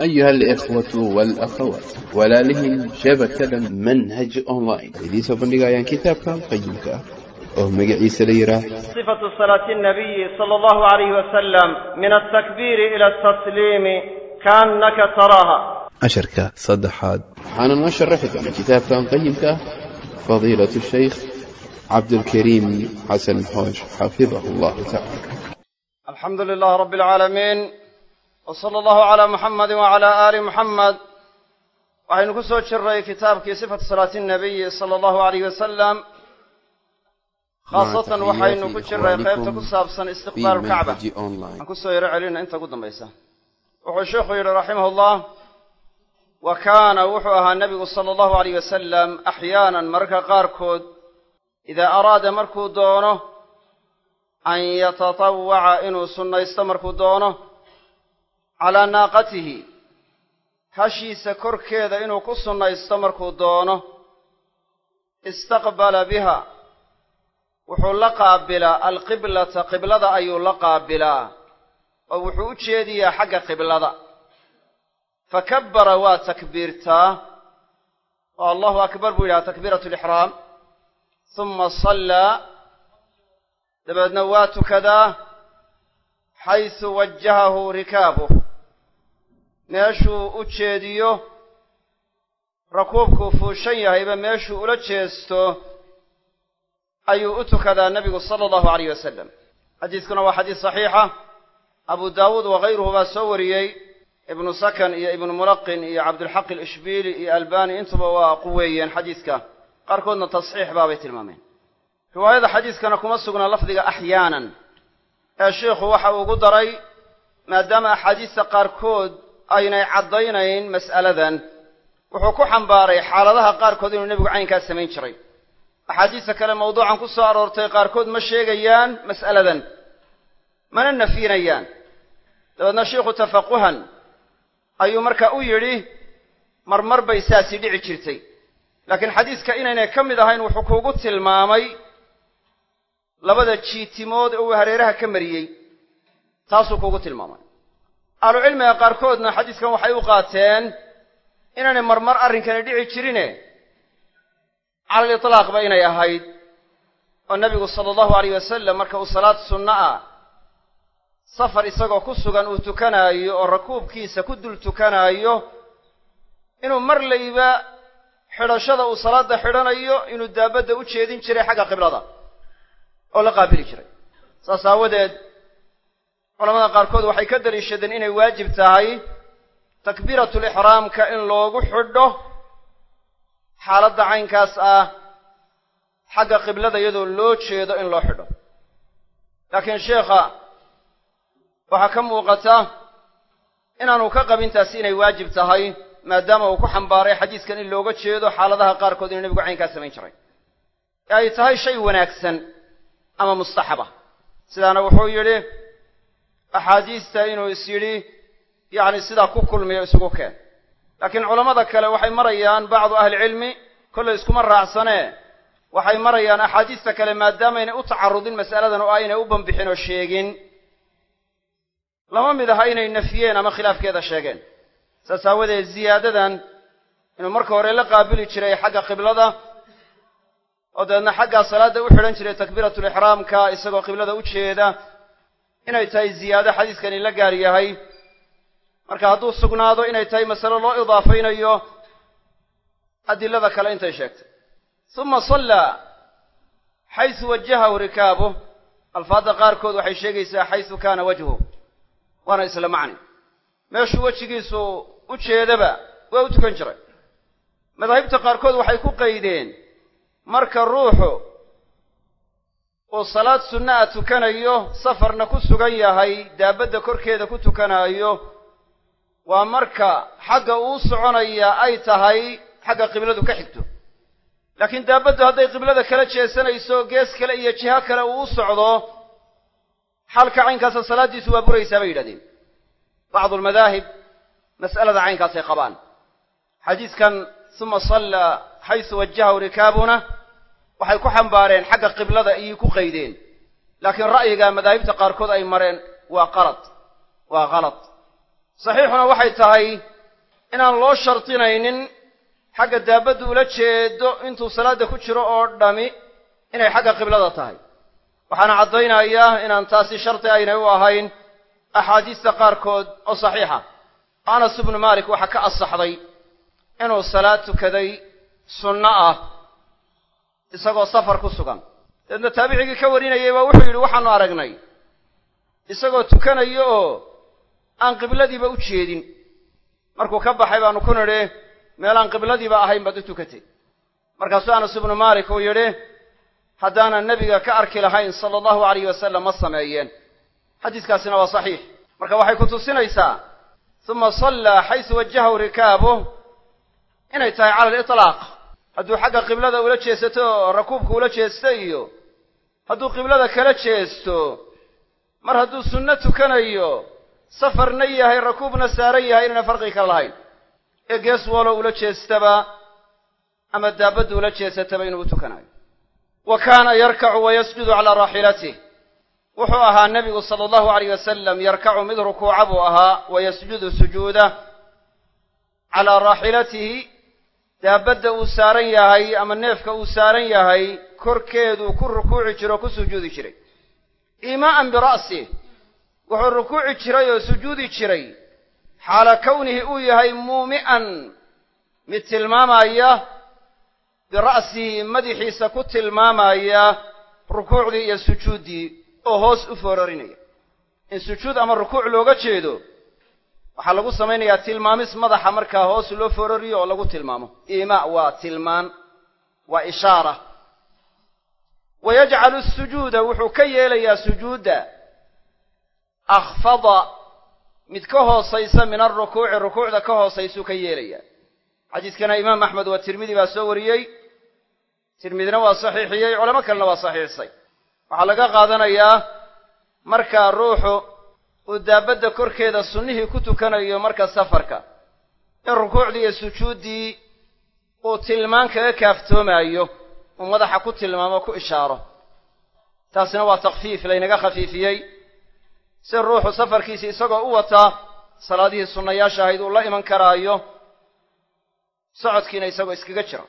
أيها الإخوة والأخوات walaalihii shabakada manhaj online idiin soo bandhigayaan kitaabkan qayimka ah oo magaciisa la yidhaah صفة صلاة النبي صلى الله عليه وسلم من التكبير إلى التسليم كأنك تراها casharka saddexaad waxaana noo sharaxi doona kitaabkan qayimka ah fadiilatu shaykh cabdulkariim xasan xoosh xafidahu allahu tacala الحمد لله رب العالمين wsala allahu calaa muxamadi wacalaa aali muxamed waxaynu ku soo jirnay kitaabkii sifatu salaati nnabiyi sala allahu alayhi wasalam khaasatan waxaynu ku jirnay qaybta ku saabsan istiqbaal kacba. aan ku soo yaro celinna inta ugu dambaysa. Wuxuu sheikhu yidhi raximah llah wa kaana wuxuu ahaa nebigu sala allahu alayh wasalam axyaanan mararka qaarkood idaa araada markuu doono an yatatawaca inuu sunnaysto markuu doono calaa naaqatihi. Hashiisa korkeeda inuu ku sunnaysto markuu doono istaqbala biha. Wuxuu la qaabilaa alqiblata qiblada ayuu la qaabilaa oo wuxuu u jeediyaa xagga qiblada. Fakabbara waa takbiirtaa. Oo allahu akbar buu yidhaha takbiiratu lixraam huma sallaa dabeedna waa tukadaa xaysu wajahahu rikaabuh meeshuu u jeediyo rakuubkuu fuushan yahayba meeshuu ula jeesto ayuu u tukadaa nebigu sala allahu alayh wasalam xadiiskuna waa xadiis saxiixa. Abu daawuud wakayruhu baa soo wariyey. Ibnu sakan iyo ibnu mulaqin iyo cabdulxaq alishbiili iyo albani intuba waa quweeyeen xadiiska. Qaarkoodna tasxiix baabay tilmaameen. Riwaayada xadiiskana kuma sugna lafdiga axyaanan. Ee sheikhu waxa uu ugu daray maadaama axaadiista qaarkood aynay caddaynayn mas'aladan wuxuu ku xambaaray xaaladaha qaarkood inuu nebigu caynkaas samayn jiray. Axaadiista kale mawduucan ku soo aroortay qaarkood ma sheegayaan mas'aladan mana nafyinayaan dabeedna sheikhu tafaquhan ayuu marka u yidhi marmar bay saasi dhici jirtay. Laakiin xadiiska inaynay ka mid ahayn wuxuu kuugu tilmaamay labada jiitimood oo uu hareeraha ka mariyey taasuu kuugu tilmaamay ahlucilmiga qaarkoodna xadiiskan waxay u qaateen inaanay marmar arrinkani dhici jirine. Cala litlaaqba inay ahayd. Oo nebigu sala allahu alayh wasalam marka uu salaad sunno ah safar isagoo ku sugan uu tukanaayo oo rakuubkiisa ku dul tukanaayo inuu mar layba xidhashada uu salaadda xidhanayo inuu daabadda u jeedin jiray xagga qiblada oo la qaabili jiray. Saas aawadeed culamada qaarkood waxay ka daliishadeen inay waajib tahay takbiiratulixraamka in loogu xidho xaaladda caynkaas ah xagga qiblada iyadoo loo jeedo in loo xidho. Laakiin sheekha waxaa ka muuqata inaanu ka qabin taasi inay waajib tahay maadaama uu ku xambaaray xadiiskan in looga jeedo xaaladaha qaarkood inuu nebigu caynkaas samayn jiray. Ee ay tahay shay wanaagsan ama mustaxaba. Sidaana wuxuu yidhi axaadiista inuu is yidhi yacni sidaa ku kulmiyo isugu keen. Laakiin culammada kale waxay marayaan bacdu ahlicilmi kollay iskuma raacsanee waxay marayaan axaadiista kale maadaamaynay u tacarudin mas'aladan oo aynay u banbixin oo sheegin. Lama mid aha inay nafiyeen ama khilaafkeeda sheegeen. Saas aawadeed ziyaadadan inuu marka hore la qaabili jiray xagga qiblada oo dabeedna xaggaa salaadda u xidhan jiray takbiiratulixraamka isagoo qiblada u jeeda inay tahay ziyaado xadiiskani la gaar yahay. Marka hadduu sugnaado inay tahay masale loo idaafaynayo adilada kale intay sheegtay. Uma sallaa xaysu wajahahu rikaabuh. Alfaadda qaarkood waxay sheegaysaa xaysu kaana wajhu waana isla macni. Meeshuu wejigiisu u jeedaba waa u tukan jiray. Madaahibta qaarkood waxay ku qaydeen marka ruuxu uu salaad sunna a tukanayo safarna ku sugan yahay daabadda korkeeda ku tukanaayo waa marka xagga uu soconaya ay tahay xagga qibladu ka xigto. Laakiin daabaddu hadday qiblada kala jeesanayso gees kale iyo jiho kale uu u socdo xalka caynkaasa salaaddiisu waa buraysaa bay yidhahdeen. Bacdu almadaahib mas'alada caynkaasay qabaan. Xadiiskan suma sallaa xaysu wajahahu rikaabuna waxay ku xambaareen xagga qiblada ayay ku qaydeen. Laakiin ra'yiga madaahibta qaarkood ay mareen waa qalad waa kalad saxiixuna waxay tahay inaan loo shardinaynin xagga daabaddu ula jeedo intuu salaadda ku jiro oo dhami inay xagga qiblada tahay. Waxaana caddaynayaa inaan taasi shardi aynay u ahayn axaadiista qaarkood oo saxiixa. Anas ibnu maalik waxaa ka asaxday inuu salaad tukaday sunno ah isagoo safar ku sugan. Dabeedna taabicigii ka warinayay baa wuxuu yidhi waxaanu aragnay isagoo tukanayo oo aan qibladiiba u jeedin. Markuu ka baxay baanu ku nidhi meelaan qibladiiba ahayn baad u tukatay. Markaasuu anas ibnu maalik uu yidhi haddaanan nebiga ka arki lahayn sala allahu alayh wasalam ma sameeyeen. Xadiiskaasina waa saxiix. Marka waxay ku tusinaysaa uma sallaa xaysu wajahahu rikaabuh inay tahay cala aliطlaaq hadduu xagga qiblada ula jeesato rakuubka ula jeesta iyo hadduu qiblada kala jeesto mar hadduu sunno tukanayo safarna yahay rakuubna saaran yahay inayna farqi ka lahayn. Ee gees walo ula jeestaba ama daabaddu ula jeesataba inuu u tukanayo. Wa kaana yarkacu wa yasjudu calaa raaxilatih wuxuu ahaa nebigu sala allahu alayh wasalam yarkacu mid rukuuca buu ahaa wa yasjudu sujuuda calaa raaxilatihi daabadda uu saaran yahay ama neefka uu saaran yahay korkeeduu ku rukuuci jiro o ku sujuudi jiray. Iimaa'an bira'sih wuxuu rukuuci jiray oo sujuudi jiray. Xaala kownihi uu yahay muumi'an mid tilmaamaya bira'sihi madaxiisa ku tilmaamaya rukuucdii iyo sujuuddii oo hoos u foorarinaya in sujuud ama rukuuc looga jeedo waxaa lagu samaynayaa tilmaamis madaxa markaa hoos loo foorariyo oo lagu tilmaamo. Iimaa waa tilmaan waa ishaara. Wa yajcalu sujuuda wuxuu ka yeelayaa sujuudda. Akhfada mid ka hoosaysa min alrukuuci rukuucda ka hoosaysuu ka yeelayaa. Xadiiskana imaam axmed waa tirmidi baa soo wariyey. Tirmidina waa saxiixiyey culamo kalena waa saxiixisay waxaa laga qaadanayaa markaa ruuxu uu daabadda korkeeda sunnihii ku tukanayo marka safarka. In rukuucdii iyo sujuuddii uu tilmaan kaga kaaftoomaayo uu madaxa ku tilmaamo ku ishaaro. Taasina waa takfiif laynaga khafiifiyey. Si ruuxu safarkiisi isagoo u wataa salaadihii sunnayaasha ahayd uu la iman karaayo socodkiina isagoo iskaga jira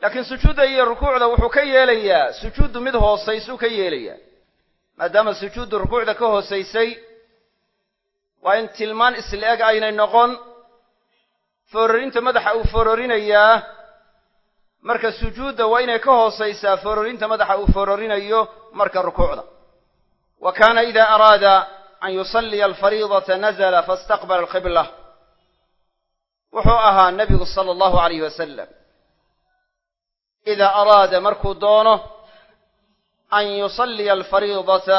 laakiin sujuudda iyo rukuucda wuxuu ka yeelayaa sujuuddu mid hoosaysuu ka yeelayaa. Maadaama sujuuddu rukuucda ka hoosaysay waa in tilmaan isla eg aynay noqon. Foororinta madaxa uu foororinayaa marka sujuudda waa inay ka hoosaysaa foororinta madaxa uu foororinayo marka rukuucda. Wa kaana ida araada an yusalliya alfariidata nazla faistaqbala alqibla. Wuxuu ahaa nebigu sala allahu alayh wasalam idaa araada markuu doono an yusalliya alfariidata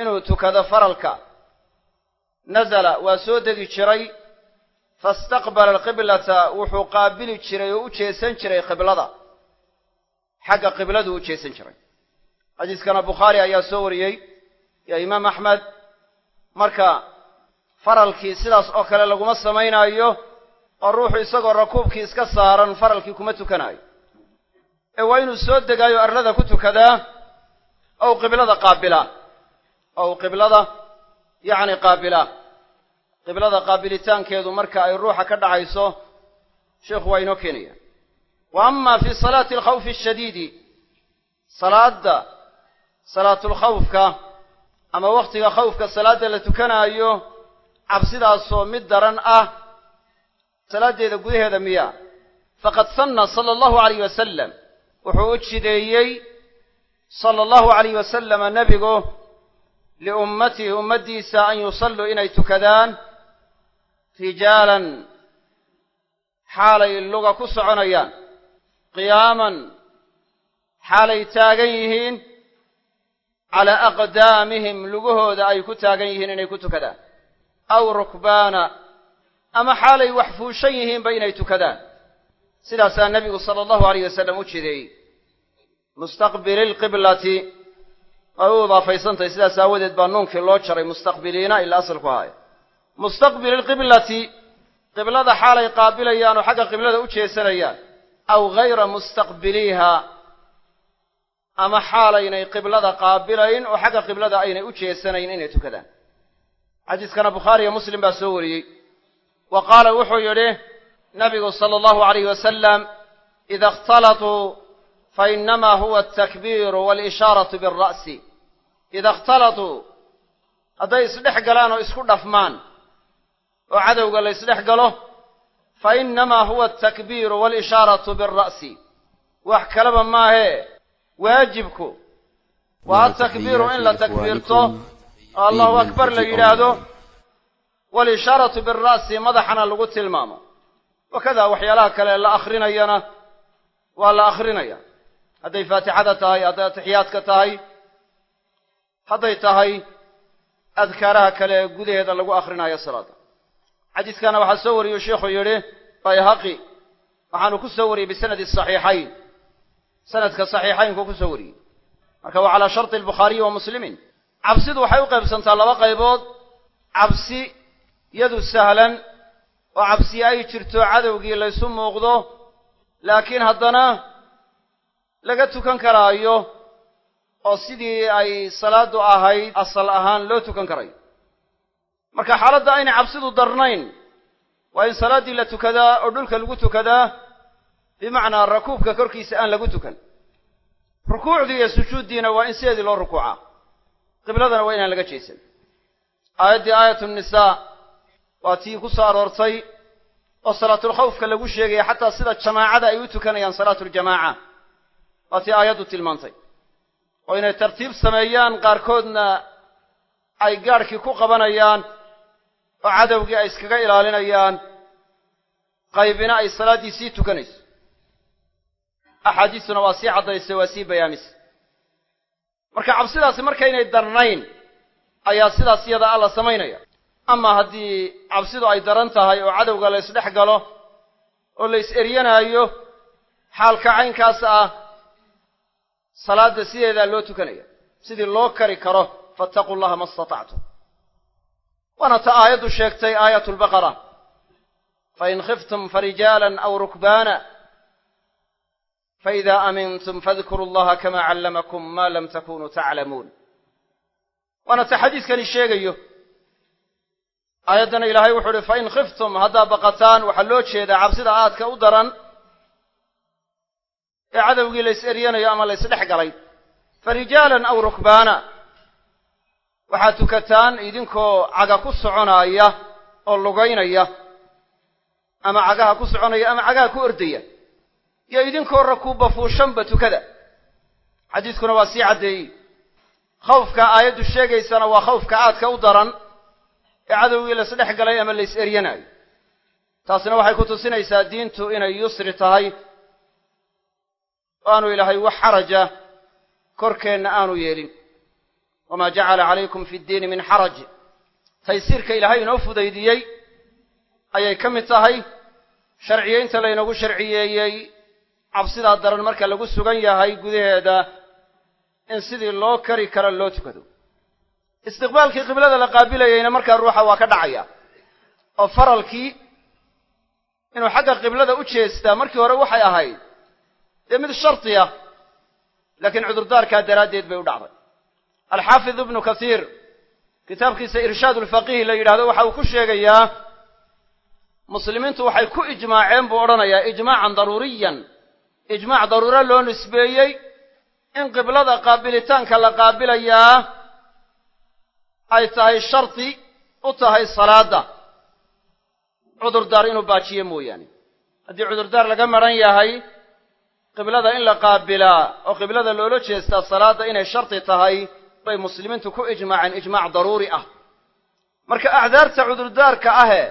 inuu tukado faralka nazala waa soo degi jiray faistaqbala alqiblata wuxuu qaabili jiray oo u jeesan jiray qiblada. Xagga qibladuu u jeesan jiray. Xadiiskana bukhaari ayaa soo wariyey iyo imaam axmed marka faralkii sidaas oo kale laguma samaynaayo oo ruuxu isagoo rakuubkii iska saaran faralkii kuma tukanaayo. Ee waa inuu soo degaayo arlada ku tukadaa ou qiblada qaabilaa ou qiblada yacni qaabilaa qiblada qaabilitaankeedu marka ay ruuxa ka dhacayso sheikhu waa inoo keenaya. Wa ama fi salaati alkhawfi ashadiidi salaadda salaatulkhawfka ama wakhtiga khawfka salaadda la tukanaayo cabsidaasoo mid daran ah salaaddeeda gudaheeda miya. Faqad sanna sala allahu alayh wasalam wuxuu u jideeyey sala allahu alayh wasalama nebigu liummatihi ummaddiisa an yusalluu inay tukadaan rijaalan xaalay luga ku soconayaan qiyaaman xaalay taagan yihiin calaa aqdaamihim lugahooda ay ku taagan yihiin inay ku tukadaan. Aw rukbaana ama xaalay wax fuushan yihiinba inay tukadaan. Sidaasaa nebigu sala allahu alayh wasalam u jideeyey mustaqbili lqiblati way u idaafaysantahay sidaas aawadeed baa nuunkii loo jaray mustaqbiliina ilaa asalku ahaayo mustaqbili lqiblati qiblada xaalay qaabilayaan oo xagga qiblada u jeesanayaan aw hayra mustaqbiliiha ama xaalaynay qiblada qaabilayn oo xagga qiblada aynay u jeesanayn inay tukadaan. Xadiiskana bukhaariyo muslim baa soo wariyey. Wa qaala wuxuu yidhi nabigu sala allahu alayh wasalam ida ikhtalatuu fainama huwa altakbiiru waalishaaratu bira'si ida ikhtalatuu hadday isdhex galaan oo isku dhafmaan oo cadowga la ysdhex galo fa innamaa huwa altakbiiru waalishaaratu bira'si wax kaleba maahee waajibku waa altakbiiru in la takbiirto oo allahu akbar la yidhaahdo waalishaaratu bira'si madaxana lagu tilmaamo. Wakada waxyaalaha kale la akhrinayana waa la akhrinaya. Hadday faatixada tahay hadday atixiyaadka tahay hadday tahay adkaaraha kale ee gudaheeda lagu akhrinayo salaada xadiiskana waxaa soo wariyey sheikhu yidhi bayhaqi waxaanu ku soo wariyey bisanadi saxiixayn. Sanadka saxiixaynku ku soo wariyey. Marka waa calaa sharti albukhaariyi wa muslimin. Cabsidu waxay u qaybsantaa laba qaybood. Cabsi yadu sahlan oo cabsi ay jirto cadowgii laysu muuqdo laakiin haddana laga tukan karaayo oo sidii ay salaadu ahayd asal ahaan loo tukan karayo marka xaaladda aynay cabsidu darnayn waa in salaaddii la tukadaa oo dhulka lagu tukadaa bimacnaa rakuubka korkiisa aan lagu tukan. Rukuucdii iyo sujuuddiina waa in sideedii loo rukuucaa. Qibladana waa inaan laga jeesan. Aayaddii aayatu nisaa waa tii ku soo aroortay oo salaatulkhawfka lagu sheegaya xataa sida jamaacada ay u tukanayaan salaatuljamaaca waa tii aayaddu tilmaantay. Oo inay tartiib sameeyaan qaarkoodna ay gaadhkii ku qabanayaan oo cadowgii ay iskaga ilaalinayaan qaybina ay salaaddii sii tukanayso. Axaadiistuna waa sii caddaysay waa sii bayaamisay marka cabsidaasi markaynay darnayn ayaa sidaas iyada alla samaynaya. Ama haddii cabsidu ay daran tahay oo cadowga la ysdhex galo oo la is eryanaayo xaalka caynkaas ah salaadda sideedaa loo tukanaya. Sidii loo kari karo fattaquu llaha ma istatactum waana ta aayaddu sheegtay aayatu lbaqara fain khiftum farijaalan aw rukbaana faida amintum fadkuruu llaha kama callamakum ma lam takunuu taclamuun waana ta xadiiskani sheegayo aayaddana ilaahay wuxuu uhi fain khiftum haddaa baqataan waxaa loo jeedaa cabsida aadka u daran ee cadowgii la is eryanayo ama la galay farijaalan aw rukbaana waxaad tukataan idinkoo caga ku soconaaya oo lugaynaya ama cagaha ku soconaya ama cagaha ku ordaya iyo idinkoo rakuubba fuushanba tukada. Xadiiskuna waa sii caddeeyey. Khawfka aayaddu sheegaysana waa khawfka aadka u daran ee cadowgii la isdhex galay ama la is eryanaayo taasina waxay ku tusinaysaa diintu inay yusri tahay o aanu ilaahay wax xaraja korkeenna aanu yeelin wamaa jacala calaykum fi ddiini min xaraj taysiirka ilaahay inoo fudaydiyey ayay ka mid tahay. Sharciyeynta laynagu sharciyeeyey cabsidaa daran marka lagu sugan yahay gudaheeda in sidii loo kari karo loo tukado. Istiqbaalkii qiblada la qaabilayeyna markaa ruuxa waa ka dhacaya. Oo faralkii inuu xagga qiblada u jeestaa markii hore waxay ahayd dee mid shardiya laakiin cudurdaarkaa daraaddeed bay u dhacday alxaafid ibnu kasiir kitaabkiisa irshaad ulfaqiih la yidhahdo waxa uu ku sheegayaa muslimiintu waxay ku ijmaaceen buu odhanayaa ijmaacan daruuriyan. Ijmaac daruuro loo nisbeeyey in qiblada qaabilitaanka la qaabilayaa ay tahay shardi u tahay salaadda cudurdaar inuu baajiyo mooyaane. Haddii cudurdaar laga maran yahay qiblada in la qaabilaa oo qiblada loola jeestaa salaadda inay shardi tahay bay muslimiintu ku ijmaaceen ijmaac daruuri ah. Marka acdaarta cudurdaarka ahe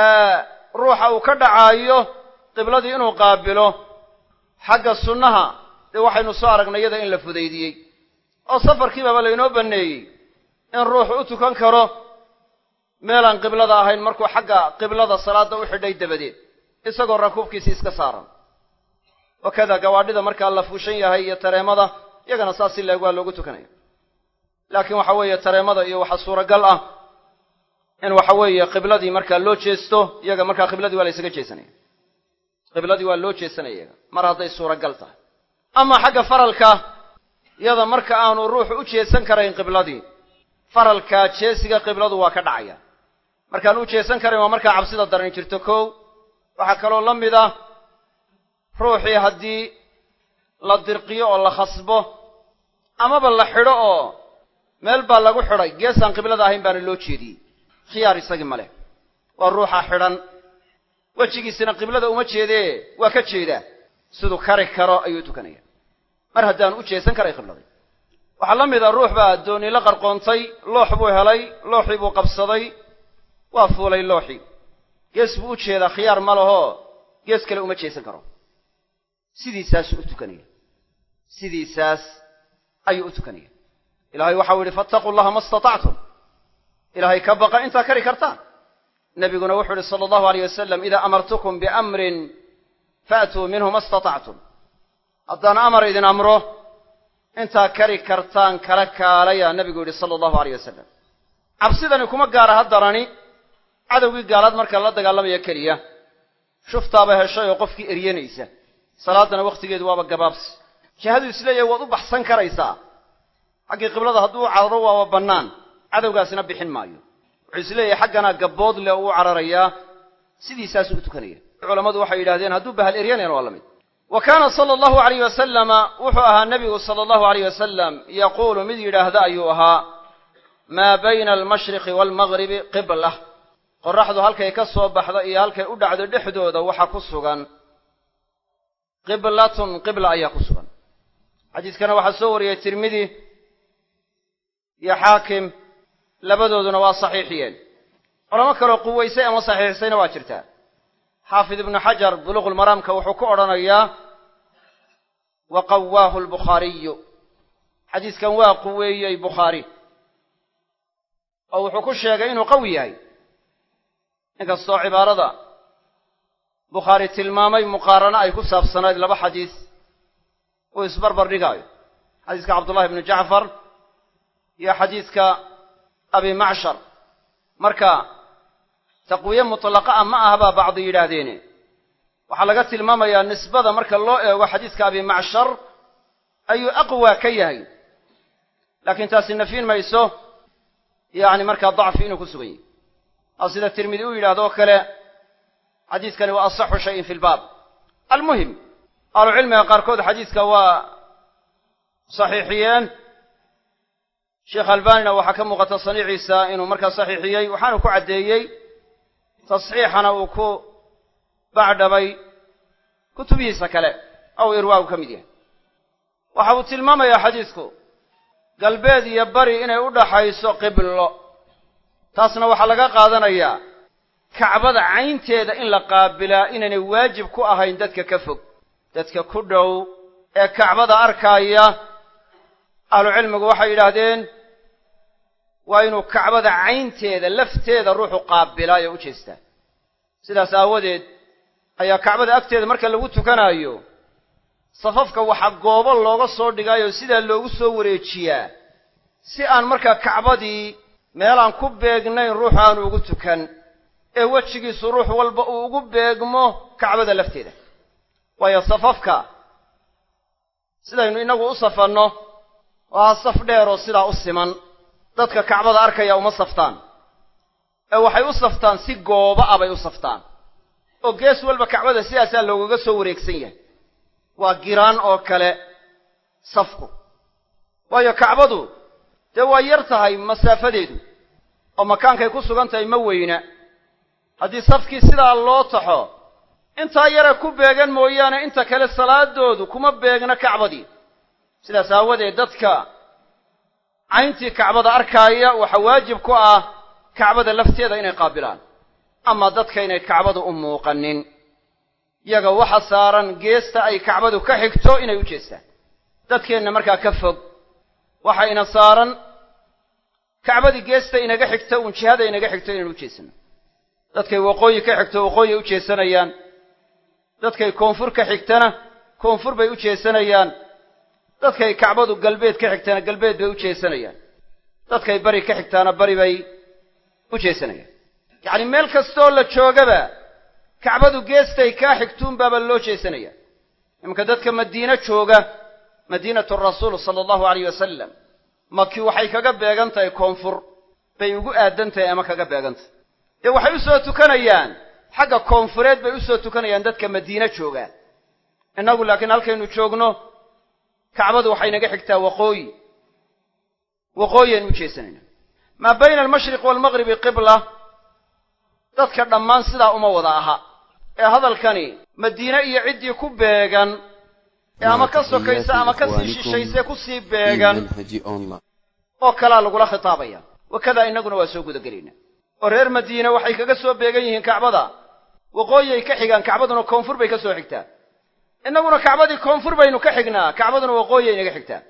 ee ruuxa uu ka dhacaayo qibladii inuu qaabilo xagga sunnaha dee waxaynu soo aragnay iyada in la fudaydiyey. Oo safarkiibaba laynoo banneeyey in ruuxu u tukan karo meelaan qiblada ahayn markuu xagga qiblada salaadda u xidhay dabadeed isagoo rakuubkiisi iska saaran. Wakada gawaadhida markaa la fuushan yahay iyo tareemada iyagana saas si leeg waa loogu tukanaya laakiin waxa weeye tareemada iyo waxa suuragal ah in waxa weeye qibladii markaa loo jeesto iyaga markaa qibladii waa la ysaga jeesanaya qibladii waa loo jeesanaya iyaga. Mar hadday suuragal tahay. Ama xagga faralka iyada marka aanu ruuxu u jeesan karayn qibladii faralkaa jeesiga qibladu waa ka dhacaya. Markaan u jeesan karin waa markaa cabsida darani jirto kow. Waxaa kaloo la mid ah ruuxii haddii la dirqiyo oo la khasbo amaba la xidho oo meel baa lagu xidhay geesaan qiblada ahayn baana loo jeediyey. Khiyaar isagii ma leh. Waa ruuxa xidhan. Wejigiisina qiblada uma jeedee waa ka jeedaa. Siduu kari karo ayuu tukanaya. Mar haddaan u jeesan karay qibladii waxaa la mid a ruux baa dooni la qarqoontay loox buu helay looxii buu qabsaday. Waa fuulay looxii. Gees buu u jeedaa khiyaar ma lahoo gees kale uma jeesan karo. Sidiisaasuu u tukanaya. Sidiisaas ayuu u tukanaya ilahay waxau yidhi fattaquu llaha ma istatactum. Ilaahay ka baqa intaa kari kartaan. Nebiguna wuxuu yihi sala allahu alayh wasalam idaa amartukum biamrin faatuu minhu ma istatactum. Haddaan amar idin amro intaa kari kartaan kala kaalayaa nebigu yidhi sala allahu alayh wasalam cabsidani kuma gaara haddarani cadowgii gaalaad marka la dagaalamaya keliya. Shuftaaba heshay oo qofkii eryanaysa. Salaadana wakhtigeedu waaba gabaabsi. Jihaduu is leeyahay waad u baxsan karaysaa xaggii qiblada hadduu cararo waaba bannaan. Cadowgaasina bixin maayo. Wuxuu is leeyahay xagganaa gabbood leh uu u cararayaa sidiisaasuu u tukanaya. Culammadu waxay yidhahdeen hadduu bahal eryanayana waa la mid. Wa kaana sala allahu alayh wasalama wuxuu ahaa nebigu sala allahu alayh wasalam yaquulu mid yidhaahda ayuu ahaa maa bayna almashriqi waalmagribi qiblah qorraxdu halkay ka soo baxdo iyo halkay u dhacdo dhexdooda waxa ku sugan. Qiblatun qibla ayaa ku sugan. Xadiiskana waxaa soo wariyey tirmidi iyo xaakim labadooduna waa saxiixiyeen. Culamo kaloo quwaysay ama saxiixisayna waa jirtaa. Xaafid ibnu xajar buluuqulmaraamka wuxuu ku odhanayaa wa qawaahu albukhaariyu. Xadiiskan waa quweeyey bukhaari. Oo wuxuu ku sheegay inuu qawi yahay. Inkastoo cibaarada bukhaari tilmaamay muqaarano ay ku saabsanayd laba xadiis uu isbarbar dhigaayo. Xadiiska cabdullahi ibnu jacfar iyo xadiiska abi macshar marka taqwiye mutlaqa ah ma aha baa bacdi yidhaahdeene waxaa laga tilmaamayaa nisbada marka loo eego xadiiska abi macshar ayuu aqwa ka yahay. Laakiin taasi nafiin mayso yacni markaa dacfi inuu ku sugan yahy a sida tirmidi u yidhahdo oo kale xadiiskani waa asaxu shayin fi lbaab almuhim ahlucilmiga qaarkood xadiiska waa saxiixiyeen sheekh albanina waxaa ka muuqata saniiciisa inuu markaa saxiixiyey waxaanu ku caddeeyey tasxiixana uu ku bacdhabay kutubihiisa kale ow irwaagu ka mid yahay. Waxa uu tilmaamayaa xadiisku galbeed iyo bari inay u dhaxayso qiblo. Taasna waxaa laga qaadanayaa kacbada caynteeda in la qaabilaa inaynay waajib ku ahayn dadka ka fog dadka ku dhow ee kacbada arkaaya ahlucilmigu waxay yidhaahdeen waa inuu kacbada caynteeda lafteeda ruuxu qaabilaa ee u jeestaa. Sidaas aawadeed ayaa kacbada agteeda marka lagu tukanaayo safafka waxaa goobo looga soo dhigaayo sidaa loogu soo wareejiyaa. Si aan markaa kacbadii meelaan ku beegnayn ruuxu aanu ugu tukan ee wejigiisu ruux walba uu ugu beegmo kacbada lafteeda. Waayo safafka sidaynu innagu u safanno waa saf dheeroo sidaa u siman. Dadka kacbada arkaya uma saftaan. Ee waxay u saftaan si gooba ah bay u saftaan. Oo gees walba kacbada sidaasaa loogaga soo wareegsan yahay. Waa giraan oo kale safku. Waayo kacbadu dee waa yar tahay masaafadeedu? Oo makaankay ku sugan tahay ma weyna. Haddii safkii sidaa loo taxo intaa yare ku beegan mooyaane inta kale salaadoodu kuma beegna kacbadii sidaas aawadeed dadka cayntii kacbada arkaaya waxaa waajib ku ah kacbada lafteeda inay qaabilaan. Ama dadka inay kacbadu u muuqanin. Yaga waxa saaran geesta ay kacbadu ka xigto inay u jeestaan. Dadkeenna markaa ka fog. Waxa ina saaran kacbadii geesta inaga xigta uun jihada inaga xigto inaynu u jeesano. Dadkay waqooyi ka xigto waqooyi u jeesanayaan. Dadkay koonfur ka xigtana koonfur bay u jeesanayaan dadkay kacbadu galbeed ka xigtana galbeed bay u jeesanayaan. Dadkay bari ka xigtaana bari bay u jeesanayaan. Yacni meel kastoo la joogaba kacbadu geestay kaa xigtuun baaba loo jeesanaya imanka dadka madiine jooga madiinatu rasuul sala allahu alayh wasalam maki waxay kaga beegan tahay koonfur bay ugu aadan tahay ama kaga beegan tahay. Dee waxay u soo tukanayaan xagga koonfureed bay u soo tukanayaan dadka madiine joogaa innagu laakiin halkaynu joogno kacbadu waxay naga xigtaa waqooyi. Waqooyi aynu u jeesanaynaa maa bayna almashriq waalmaqribi qibla? Dadka dhammaan sidaa uma wada aha. Ee hadalkani madiine iyo ciddii ku beegan. Ee ama ka sokaysa ama ka sii shishaysee ku sii beegan. Oo kalaa lagula khitaabaya. Wakadaa innaguna waa soo gudagelaynaa oo reer madiine waxay kaga soo beegan yihiin kacbada. Waqooyi ay ka xigaan kacbaduna koonfur bay ka soo xigtaa innaguna kacbadii koonfur baynu ka xignaa. Kacbaduna waqooyi ay naga xigtaa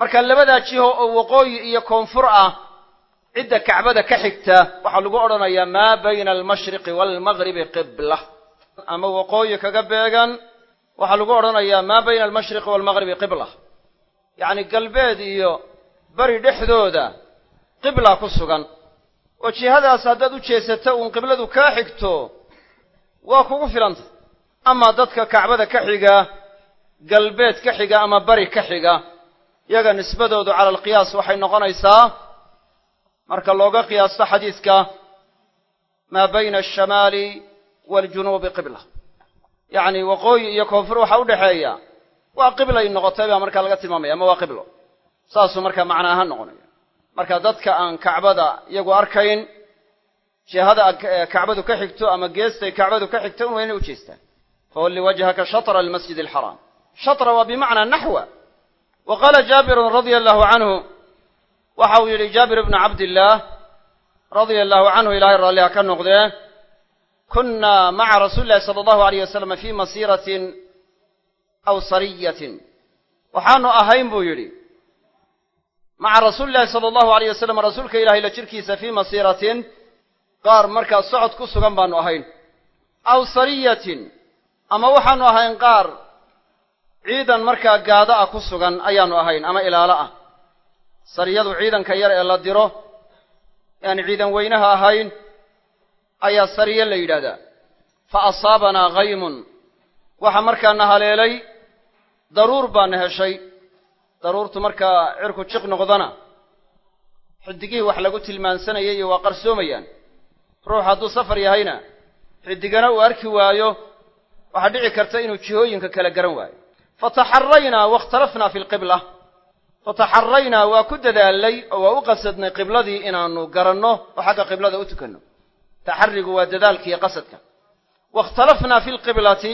marka labadaa jiho oo waqooyi iyo koonfur ah cidda kacbada ka xigta waxaa lagu odhanayaa maa bayna almashriqi waalmagribi qibla. Ama waqooyi kaga beegan waxaa lagu odhanayaa maa bayna almashriqi waalmagribi qibla. Yacni galbeed iyo beri dhexdooda qibla ku sugan. Oo jihadaas haddaad u jeesato uun qibladu kaa xigto waa kugu filantay amaa dadka kacbada ka xiga galbeed ka xiga ama bari ka xiga yaga nisbadoodu cala alqiyaas waxay noqonaysaa marka looga qiyaasto xadiidka maa bayna alshamaali waaljunuubi qibla. Yacni waqooyi iyo koonfur waxaa u dhexeeya waa qiblay noqotay baa markaa laga tilmaamaya ama waa qiblo. Saasuu markaa macna ahaan noqonaya. Marka dadka aan kacbada iyagu arkayn jihada kacbadu ka xigto ama geestay kacbadu ka xigto un waa u jeestaan fawalli wajhaka shatra almasjid alxaraam shatra waa bimacnaa naxwa wa qaala jaabirun radia allahu canhu waxa uu yidhi jaabir ibnu cabdillaah radia allahu canhu ilaahay raalliha ka noqdee kunna maca rasuuli illahi sala allahu alayh wasalam fii masiiratin aw sariyatin waxaanu ahayn buu yidhi maca rasuuli illahi sala allahu alayh wasalam rasuulka ilahay la jirkiisa fii masiiratin qaar markaa socod ku sugan baanu ahayn aw sariyatin ama waxaanu ahayn qaar ciidan markaa gaado ah ku sugan ayaanu ahayn ama ilaalo ah. Sariyadu ciidanka yar ee la diro aan ciidan weynaha ahayn ayaa sariye la yidhaahdaa. Fa asaabanaa khaymun waxa markaana haleelay daruur baana heshay. Daruurtu markaa cirku jiq noqdana. Xidigihii wax lagu tilmaansanayay iyo waa qarsoomayaan ruux hadduu safar yahayna xidigana uu arki waayo waxaa dhici karta inuu jihooyinka kala garan waayo. Fataxaraynaa waاkhtalafnaa fi lqibla fataxaraynaa waa ku dadaalay oo waa u qasadnay qibladii inaanu garanno oo xagga qiblada u tukanno. Taxarigu waa dadaalkiiyo qasadka. Waاkhtalafnaa fi lqiblati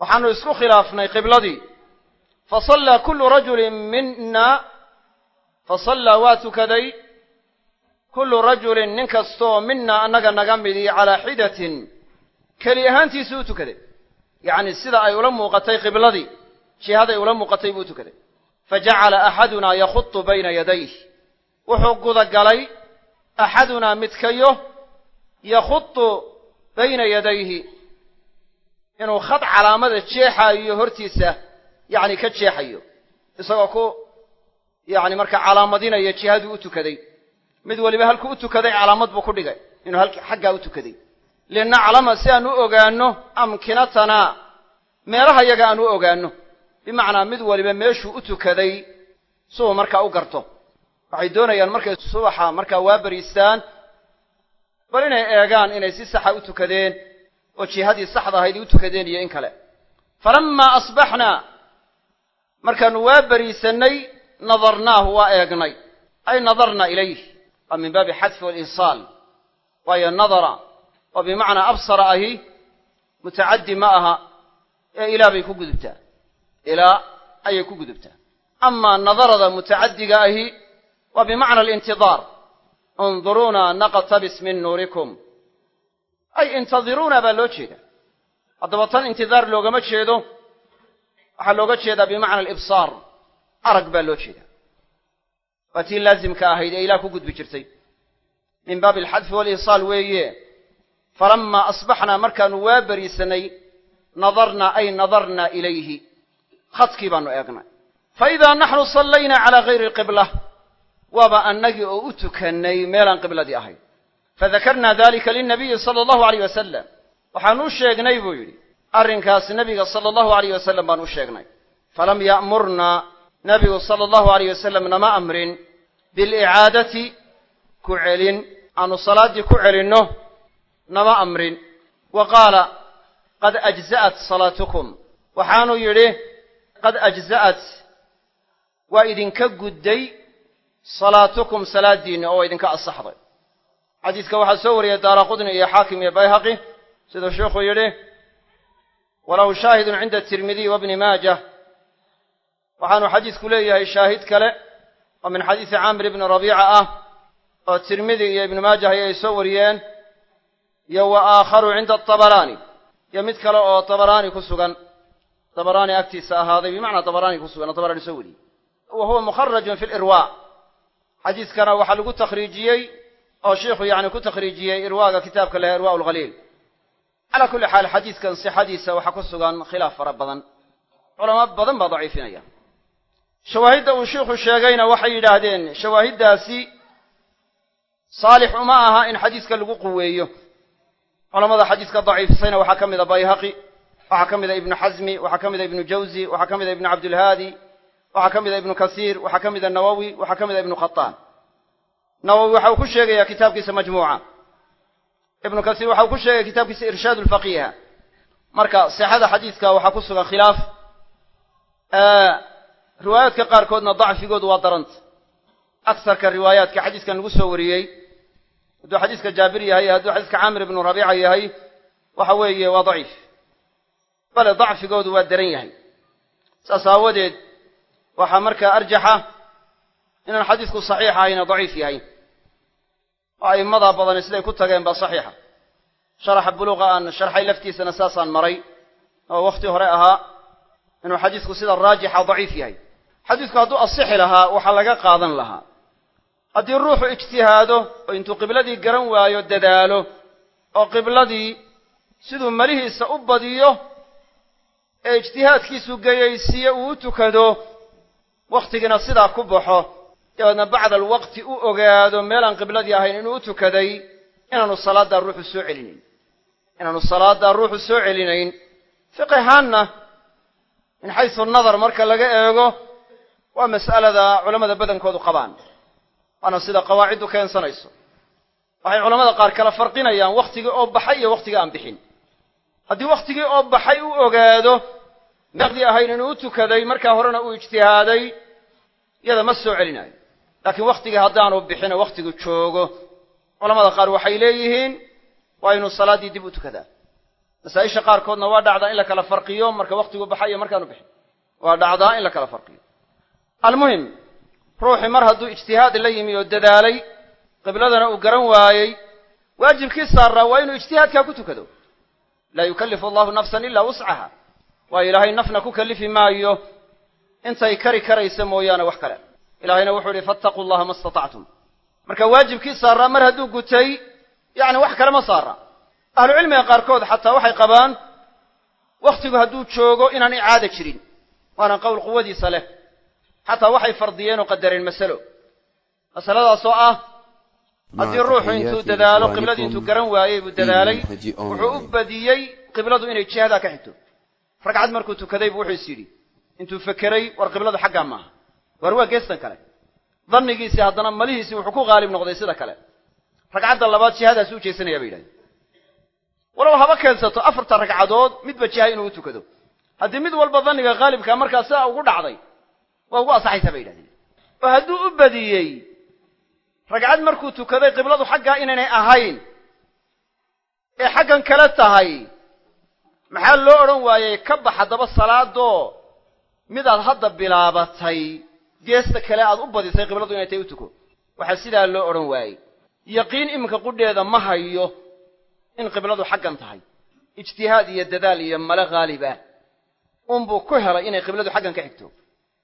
waxaanu isku khilaafnay qibladii. Fasallaa kullu rajulin mina fasallaa waa tukaday. Kullu rajulin nin kastooo mina annaga naga midii calaa xidatin keli ahaantiisu u tukaday. Yacni sida ay ula muuqatay qibladii jihaday ula muuqatay buu tukaday. Fajacala axadunaa yakhutu bayna yadayh wuxuu gudagalay axadunaa midkayo yakhutu bayna yadayhi. Inuu khad calaamada jeexaayo hortiisa yacni ka jeexayo. Isagoo ku yacni markaa calaamadinaya jihaduu u tukaday. Mid weliba halkuu u tukaday calaamad buu ku dhigay. Inuu xaggaa u tukaday linaclama si aan u ogaanno amkinatanaa meelaha yaga aan u ogaanno bimacnaa mid waliba meeshuu u tukaday siuu markaa u garto waxay doonayaan markay subaxa markaa waa bariistaan bal inay eegaan inay si saxa u tukadeen oo jihadii saxda ahayd u tukadeen iyo in kale falammaa asbaxnaa markaannu waa bariisannay nadarnaahu waa eegnay ay nadarna ilayh waa min baabi xadfi walinsaal waayo nadara oo bimacnaa absara ahi mutacaddi ma aha ee ilaa bay ku gudubtaa. Ilaa ayay ku gudubtaa. Amaa nadarada mutacaddiga ahi waa bimacna alintidaar. Unduruuna naqtabis min nuurikum. Ay intadiruuna baa loo jeeda haddaba tan intidaar loogama jeedo waxaa looga jeedaa bimacna alibsaar. Arag baa loo jeeda waa tii laazimka ahayd ee ilaah ku gudbi jirtay. Min baabi alxadfi walinsaal weeye falammaa asbaxnaa markaannu waa bariisanay nadarnaa ay nadarnaa ilayhi khadkii baannu eegnay fa idaa naxnu sallaynaa calaa gayri alqibla waaba annagii oo u tukannay meelaan qibladii ahayn fadakarnaa dalika lilnabiyi sala allahu alayh wasalam waxaanu u sheegnay buu yidhi arrinkaas nebiga sala allahu alayh wasalam baanu u sheegnay falam ya'murnaa nabigu sala allahu alayh wasalam nama amrin bilicaadati ku celin aanu salaaddii ku celinno nama amrin. Wa qaala qad ajza'at salaatukum waxaanu yidhi qad ajza'at. Waa idinka gudday salaatukum salaaddiinna oo idinka asaxday. Xadiiska waxaa soo wariyay daara qudni iyo xaakim iyo bayhaqi siduu sheikhu yidhi walahu shaahidun cinda tirmidiy wa bni maajah. Waxaanu xadiisku leeyahay shaahid kale oo min xadiisi caamir ibni rabiica ah oo tirmidi iyo ibnu maajah ayay soo wariyeen iyo wa aakharu cinda atabaraani iyo mid kale oo tabaraani ku sugan tabaraani agtiisa ahaaday bimacnaa tabaraani ku sugan oo tabaraani soo wariyey wa huwa mukharajun fi lirwa xadiiskana waxaa lagu takhriijiyey oo sheikhu yani ku takhriijiyey irwaaga kitaabka leh irwa lhaliil calaa kulli xaal xadiiskan sixadiisa waxaa ku sugan khilaaf fara badan. Culamo badan baa daciifinaya. Shawaahidda uu sheikhu sheegayna waxay yidhaahdeen shawaahiddaasi saalix uma aha in xadiiska lagu quweeyo culamada xadiiska daciifisayna waxaa ka mida bayhaqi waxaa ka mida ibnu xasmi waxaa ka mida ibnu jawzi waxaa ka mida ibnu cabdilhaadi waxaa ka mida ibnu kasiir waxaa ka mida nawowi waxaa ka mida ibnu khataan nawowi waxa uu ku sheegaya kitaabkiisa majmuuca ibnu kasiir waxa uu ku sheegaya kitaabkiisa irshaad lfaqiiha marka sixada xadiiska waxaa ku sugan khilaaf. Riwaayaadka qaarkoodna dacfigoodu waa daranta aksarka riwaayaadka xadiiskan lagu soo wariyey hadduu xadiiska jaabir yahay hadduu xadiiska caamir ibnu rabiica yahay waxa weeye waa daciif. Bale dacfigoodu waa daran yahay. Saas aawadeed waxaa markaa arjaxa inaan xadiisku saxiix ahayna daciif yahay. Oo a'immada badani siday ku tageen baa saxiixa. Sharaxa buluuqa aan sharxay laftiisana saasaan maray oo wakhti hore ahaa inuu xadiisku sida raajixa daciif yahay. Xadiisku hadduu asixi lahaa waxaa laga qaadan lahaa haddii ruuxu ijtihaado oo intuu qibladii garan waayo dadaalo oo qibladii siduu malihiisa u badiyo ee ijtihaadkiisu geyaysiiye uu u tukado wakhtigiina sidaa ku baxo. Dabeedna bacda alwaqti u ogaado meelaan qibladii ahayn inuu u tukaday inaanu salaaddaa ruuxu soo celinayn inaanu salaaddaa ruuxu soo celinayn. Fiqihaanna min xaysu nadar marka laga eego waa mas'alada culammada badankoodu qabaan waana sida qawaaciddu keensanayso. Waxay culamada qaar kala farqinayaan wakhtigii oo baxay iyo wakhtigii aan bixin. Haddii wakhtigii oo baxay u ogaado meeqdii ahayn inuu u tukaday markaa horena uu ijtihaaday iyada ma soo celinayo. Laakiin wakhtigii haddaanu bixin oo wakhtigu joogo. Culamada qaar waxay leeyihiin waa inuu salaaddii dib u tukadaa. Masaa-isha qaarkoodna waa dhacdaa in la kala farqiyo marka wakhtigu baxay iyo markaanu bixin. Waa dhacdaa in la kala farqiyo. Almuhim ruuxii mar hadduu ijtihaad la yimi oo dadaalay qibladana uu garan waayey waajibkii saaraa waa inuu ijtihaadkaa ku tukado. Laa yukallifu allahu nafsan ilaa wuscaha waayo ilaahay nafna ku kallifi maayo. Intay kari karaysa mooyaane wax kale. Ilaahayna wuxuu ihi fattaquu llaha ma istatactum. Marka waajibkii saaraa mar hadduu gutay yacni wax kale ma saara ahlucilmiga qaarkood xataa waxay qabaan wakhtigu hadduu joogo inaan icaada jirin. Waana qowl quwadiisa leh xataa waxay fardiyeen oo qadareen masalo. Masaladaasoo ah haddii ruuxu intuu dadaalo qibladii intuu garan waayey buu dadaalay wuxuu u badiyey qibladu inay jihadaa ka xigto. Ragcad markuu tukaday buu wuxuu is yidhi intuu fekeray war qibladu xaggaa maaha. War waa geestan kale. Dannigiisii haddana malihiisii wuxuu ku qaalib noqday sida kale. Ragcadda labaad jihadaasi u jeesanaya bay yidhahdeen. Walow haba keensato afarta ragcadood midba jiha inuu u tukado. Haddii mid walba danniga qaalibkaa markaa sidaa ugu dhacday waa ugu asaxaysaa bay yidhahdeen. Oo hadduu u badiyey ragcad markuu tukaday qibladu xaggaa inaynay ahayn ee xaggan kale tahay maxaa loo odhan waayey ka bax haddaba salaadoo midaad hadda bilaabatay geesta kale aad u badisay qibladu inay tahay u tuko. Waxaa sidaa loo odhan waayey yaqiin iminka qudheeda ma hayo in qibladu xaggan tahay. Ijtihaad iyo dadaal iyo male haalib ah unbuu ku helay inay qibladu xaggan ka xigto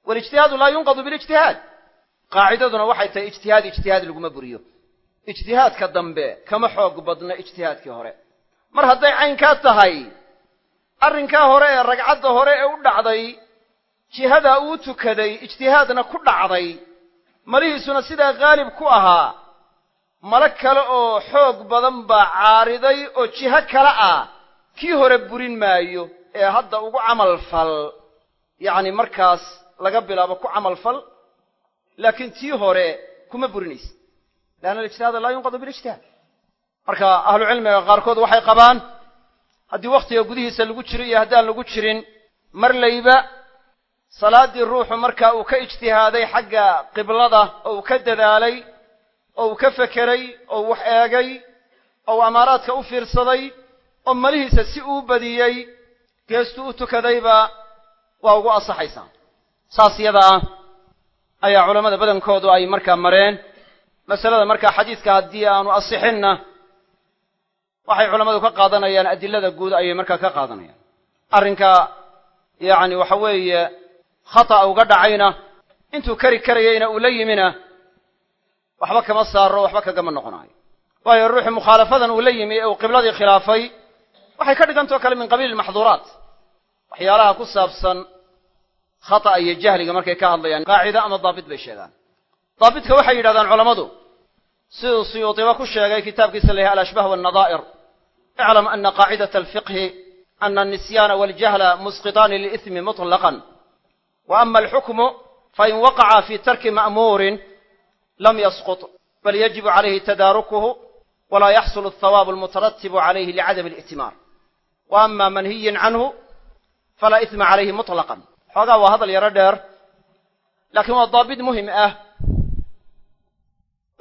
walijtihaadu laa yunqadu bilijtihaad qaacidaduna waxay tahay ijtihaad ijtihaad laguma buriyo ijtihaadka dambe kama xoog badna ijtihaadkii hore mar hadday caynkaa tahay arrinkaa hore ee ragcadda hore ee u dhacday jihadaa uu tukaday ijtihaadna ku dhacday malihiisuna sidaa haalib ku ahaa male kale oo xoog badan baa caariday oo jiho kale ah kii hore burin maayo ee hadda ugu camal fal yacni markaas laga bilaabo ku camal fal laakiin tii hore kuma burinaysa leanna alijtihaada laa yunqadu bilijtihaad. Marka ahlucilmiga qaarkood waxay qabaan haddii wakhtiga gudihiisa lagu jiro iyo haddaan lagu jirin mar layba salaaddii ruuxu marka uu ka ijtihaaday xagga qiblada oo uu ka dadaalay oo uu ka fekeray oo wax eegay oo amaaraadka u fiirsaday oo malihiisa si uu badiyey geestuu u tukadayba waa ugu asaxaysaa saas yada ah ayaa culammada badankoodu ay markaa mareen. Masalada markaa xadiidka haddii aanu asixinna waxay culammadu ka qaadanayaan adilada guud ayay markaa ka qaadanayaan. Arrinka yacni waxa weeye khata'a uga dhacayna intuu kari karayeyna uu la yimina waxba kama saaro waxba kagama noqonayo waayo ruuxii mukhaalafadan uu la yimi ee uu qibladii khilaafay waxay ka dhigantao kale min qabiili maxduuraat. Waxyaalaha ku saabsan khata iyo jahliga markay ka hadlayaan qaacido ama daabit bay sheegaan. Daabitka waxay yidhahdaan culammadu siduu siyuudiba ku sheegay kitaabkiisa la yahay alashbah wannadaa'ir iclam ana qaacidata alfiqhi ana anisyaana waljahla musqitaani liismi mutlaqan. Wa ama alxukmu fain waqaca fi tarki ma'muurin lam yasqut bal yajibu calayhi tadaarukuhu walaa yaxsulu althawaabu almutaratibu calayhi licadami alitimaar. Wa ama manhiyin canhu falaa isma calayhi mutlaqan xoogaa waa hadal yaro dheer laakiin waa daabit muhiim ah.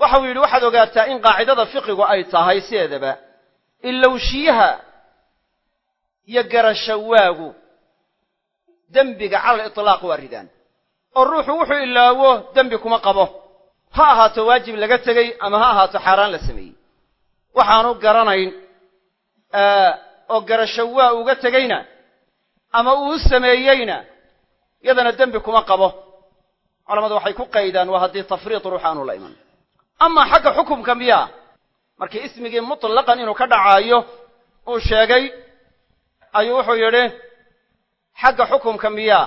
Waxa uu yidhi waxaad ogaataa in qaacidada fiqigu ay tahay sideedaba ilowshiyaha iyo garashawaagu dembiga cala aliطlaaq waa ridaan. Oo ruuxu wuxuu ilaawo dembi kuma qabo. Ha ahaato waajib laga tegey ama ha ahaato xaaraan la sameeyey. Waxaanu garanayn oo garashawaa uga tegeyna ama uu sameeyeyna yadana dembi kuma qabo. Culamadu waxay ku qaydaan waa haddii tafriid ruux aanu la iman. Amaa xagga xukumka miyaa markii ismigii mutlaqan inuu ka dhacaayo uu sheegay ayuu wuxuu yidhi xagga xukumka miyaa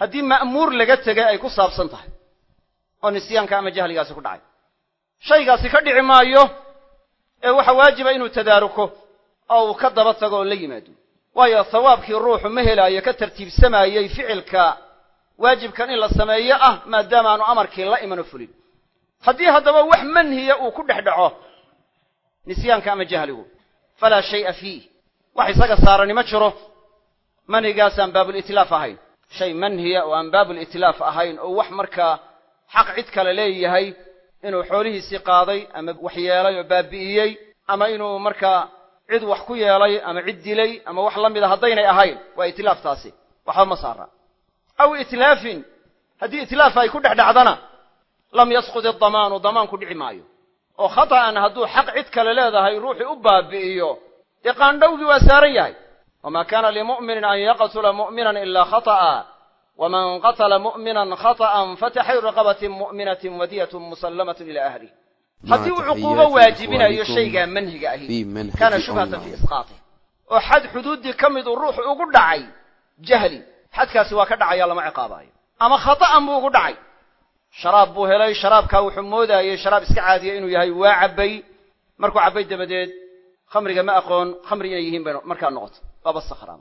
haddii ma'muur laga tegay ay ku saabsan tahay oo nisyaanka ama jahligaasi ku dhacay. Shaygaasi ka dhici maayo ee waxa waajiba inuu tadaaruko oo uu ka daba tago oo la yimaado waayo thawaabkii ruuxu ma helaayo ka tartiibsamaayey ficilka waajibkan in la sameeyo ah maadaama aanu amarkii la imano fulin. Haddii haddaba wax manhiya uu ku dhex dhaco nisyaanka ama jahligu falaa shay'a fiih. Wax isaga saarani ma jiro. Manhigaasaan baabulitlaaf ahayn. Shay manhiya oo aan baabulitlaaf ahayn oo wax markaa xaq cid kale leeyahay inuu xoolihiisii qaaday ama wax yeelay oo baabi'iyey ama inuu markaa cid wax ku yeelay ama cid dilay ama wax la mida haddaynay ahayn waa itlaaftaasi waxba ma saara. Aw itlaafin haddii itlaaf ay ku dhex dhacdana lam yasqud idamaanu damaanku dhici maayo. Oo khata'an hadduu xaq cid kale leedahay ruuxii u baabi'iyo dee qaandhowgii waa saaran yahay. Wamaa kaana limu'minin an yaqtula mu'minan ilaa khata'a. Waman qatala mu'minan khata'an fataxriru raqabatin mu'minatin wadiyatun musallamatun ilaa ahlih haddii uu cuquubo waajibinayo shaygaa manhiga ahi kaana shubhatan fii isqaatih oo xad xuduuddii ka mid uu ruuxu ugu dhacay jahli xadkaasi waa ka dhacaya lama ciqaabaayo. Ama khata'an buu ugu dhacay. Sharaab buu helay sharaabkaa wuxuu moodaayey sharaab iska caadiya inuu yahay waa cabbay. Markuu cabbay dabadeed khamriga ma aqoon khamri inay yihiin bay markaa noqoto waaba sakhraam.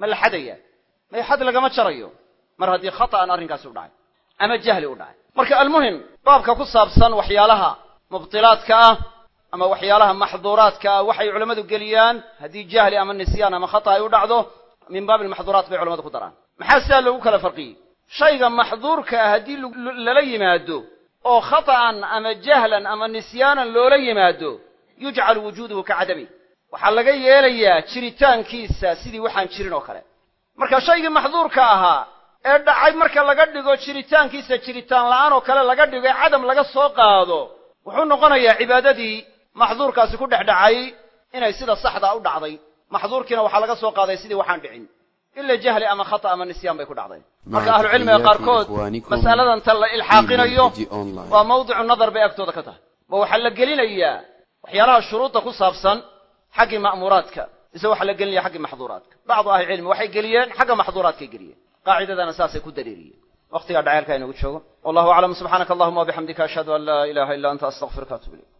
Ma la xadayaa may xad lagama jarayo. Mar haddii khata'an arrinkaasi u dhacay ama jahli u dhacay. Marka almuhim baabka ku saabsan waxyaalaha mubtilaadka ah ama waxyaalaha maxduuraadka ah waxay culammadu geliyaan haddii jahli ama nisyaan ama khata ay u dhacdo min baabi almaxduuraat bay culamadu ku daraan. Maxaa sidaa loogu kala farqiyey? Shayga maxduurka ah haddii lala yimaado oo khata'an ama jahlan ama nisyaanan loola yimaado yujcal wujuuduhu ka cadami. Waxaa laga yeelayaa jiritaankiisa sidii waxaan jirin oo kale. Marka shaygii maxduurka ahaa ee dhacay marka laga dhigo jiritaankiisa jiritaan la'aan oo kale laga dhigo ee cadam laga soo qaado wuxuu noqonayaa cibaadadii maxduurkaasi ku dhex dhacay inay sida saxdaa u dhacday. Maxduurkiina waxaa laga soo qaaday sidii waxaan dhicin. Ila jahli ama khata ama nisyaan bay ku dhacday. Marka ahlucilmiga qaarkood mas'aladan tan la ilxaaqinayo waa mawdicu nadar bay agtooda ka tahay. Ma waxaa la gelinayaa waxyaalaha shuruudda ku saabsan xaggii ma'muuraadka mise waxaa la gelinaya xaggii maxduuraadka. Bacdu ahlicilmi waxay geliyeen xagga maxduuraadkay geliyeen. Qaacidadana saasay ku daliiliyeen waqtigaa dhaceelka inagu joogo wallahu aclam subxaanaka allahuma wabixamdika ashhadu an laa ilaha illa anta astaqfiruka atub ilayk